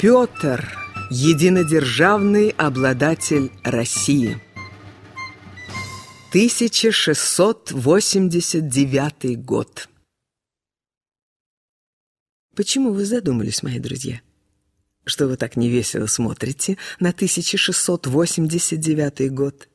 Петр – единодержавный обладатель России. 1689 год. Почему вы задумались, мои друзья? Что вы так невесело смотрите на 1689 год?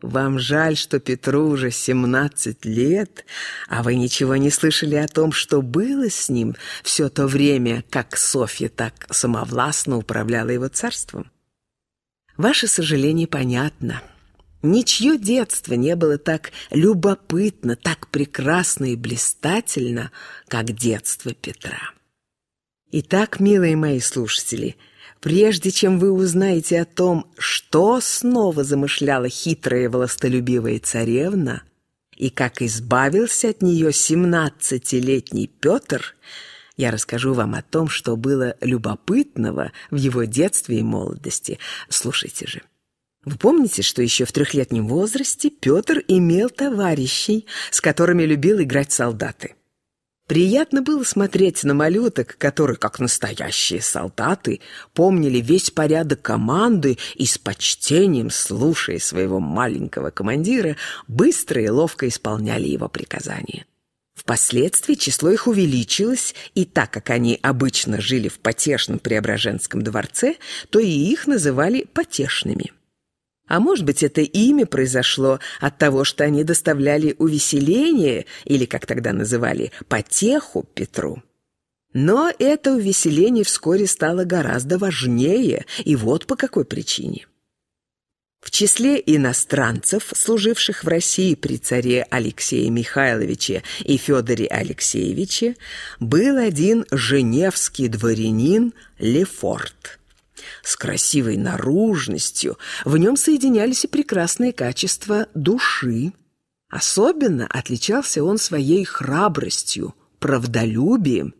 Вам жаль, что Петру уже 17 лет, а вы ничего не слышали о том, что было с ним все то время, как Софья так самовластно управляла его царством? Ваше сожаление понятно. Ничье детство не было так любопытно, так прекрасно и блистательно, как детство Петра. Итак, милые мои слушатели – Прежде чем вы узнаете о том, что снова замышляла хитрая властолюбивая царевна и как избавился от нее семнадцатилетний Петр, я расскажу вам о том, что было любопытного в его детстве и молодости. Слушайте же. Вы помните, что еще в трехлетнем возрасте Петр имел товарищей, с которыми любил играть солдаты? Приятно было смотреть на малюток, которые, как настоящие солдаты, помнили весь порядок команды и с почтением, слушая своего маленького командира, быстро и ловко исполняли его приказания. Впоследствии число их увеличилось, и так как они обычно жили в потешном Преображенском дворце, то и их называли потешными. А может быть, это имя произошло от того, что они доставляли увеселение, или, как тогда называли, потеху Петру. Но это увеселение вскоре стало гораздо важнее, и вот по какой причине. В числе иностранцев, служивших в России при царе Алексее Михайловиче и Федоре Алексеевиче, был один женевский дворянин Лефорт – с красивой наружностью, в нем соединялись и прекрасные качества души. Особенно отличался он своей храбростью, правдолюбием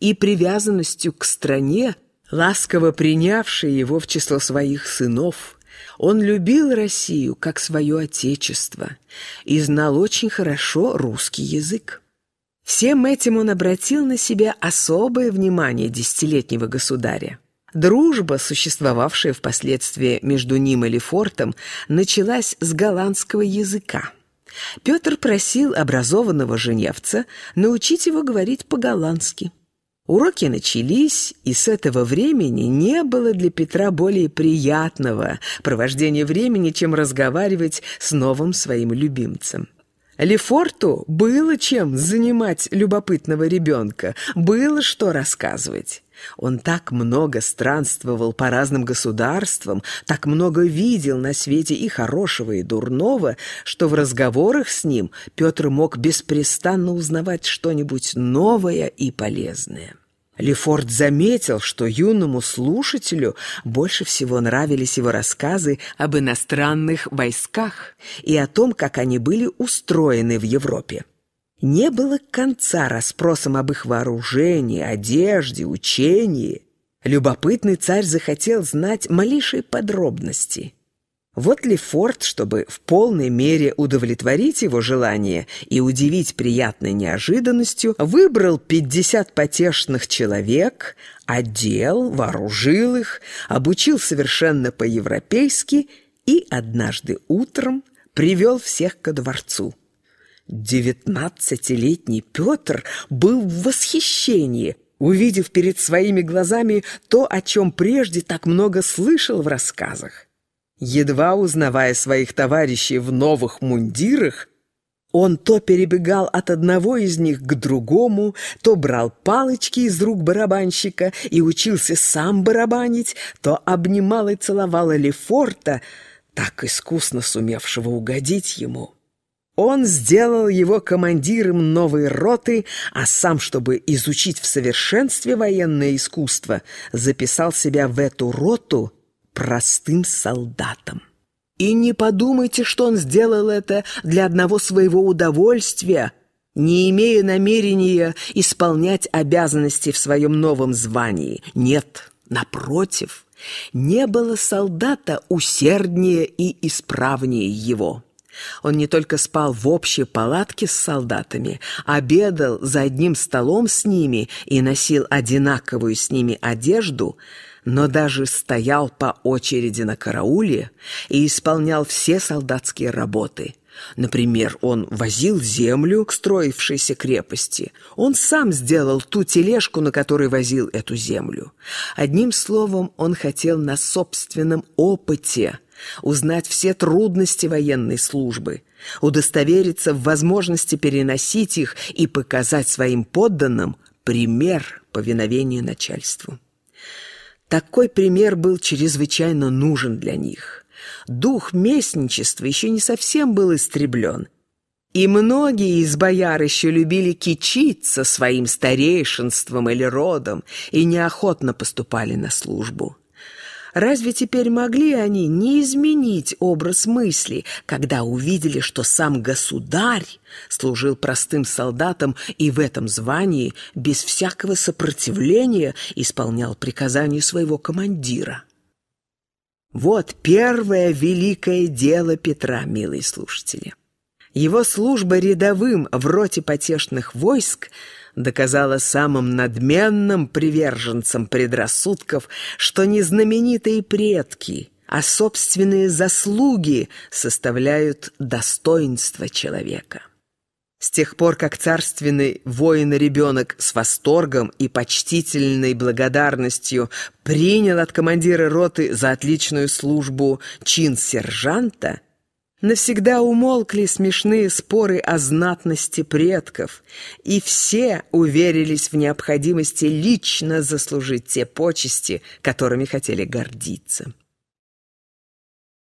и привязанностью к стране, ласково принявшей его в число своих сынов. Он любил Россию как свое отечество и знал очень хорошо русский язык. Всем этим он обратил на себя особое внимание десятилетнего государя. Дружба, существовавшая впоследствии между ним и Лефортом, началась с голландского языка. Петр просил образованного женевца научить его говорить по-голландски. Уроки начались, и с этого времени не было для Петра более приятного провождения времени, чем разговаривать с новым своим любимцем. Лефорту было чем занимать любопытного ребенка, было что рассказывать. Он так много странствовал по разным государствам, так много видел на свете и хорошего, и дурного, что в разговорах с ним Петр мог беспрестанно узнавать что-нибудь новое и полезное. Лефорт заметил, что юному слушателю больше всего нравились его рассказы об иностранных войсках и о том, как они были устроены в Европе. Не было конца расспросам об их вооружении, одежде, учении. Любопытный царь захотел знать малейшие подробности. Вот ли Форд, чтобы в полной мере удовлетворить его желание и удивить приятной неожиданностью, выбрал 50 потешных человек, одел, вооружил их, обучил совершенно по-европейски и однажды утром привел всех ко дворцу. Девятнадцатилетний Петр был в восхищении, увидев перед своими глазами то, о чем прежде так много слышал в рассказах. Едва узнавая своих товарищей в новых мундирах, он то перебегал от одного из них к другому, то брал палочки из рук барабанщика и учился сам барабанить, то обнимал и целовал Лефорта, так искусно сумевшего угодить ему. Он сделал его командиром новой роты, а сам, чтобы изучить в совершенстве военное искусство, записал себя в эту роту простым солдатом. И не подумайте, что он сделал это для одного своего удовольствия, не имея намерения исполнять обязанности в своем новом звании. Нет, напротив, не было солдата усерднее и исправнее его. Он не только спал в общей палатке с солдатами, обедал за одним столом с ними и носил одинаковую с ними одежду, но даже стоял по очереди на карауле и исполнял все солдатские работы. Например, он возил землю к строившейся крепости. Он сам сделал ту тележку, на которой возил эту землю. Одним словом, он хотел на собственном опыте узнать все трудности военной службы, удостовериться в возможности переносить их и показать своим подданным пример повиновения начальству. Такой пример был чрезвычайно нужен для них. Дух местничества еще не совсем был истреблен, и многие из бояр еще любили кичиться своим старейшинством или родом и неохотно поступали на службу. Разве теперь могли они не изменить образ мысли, когда увидели, что сам государь служил простым солдатом и в этом звании без всякого сопротивления исполнял приказания своего командира? Вот первое великое дело Петра, милые слушатели. Его служба рядовым в роте потешных войск доказала самым надменным приверженцам предрассудков, что не знаменитые предки, а собственные заслуги составляют достоинство человека. С тех пор, как царственный воин-ребенок с восторгом и почтительной благодарностью принял от командира роты за отличную службу чин сержанта, навсегда умолкли смешные споры о знатности предков, и все уверились в необходимости лично заслужить те почести, которыми хотели гордиться.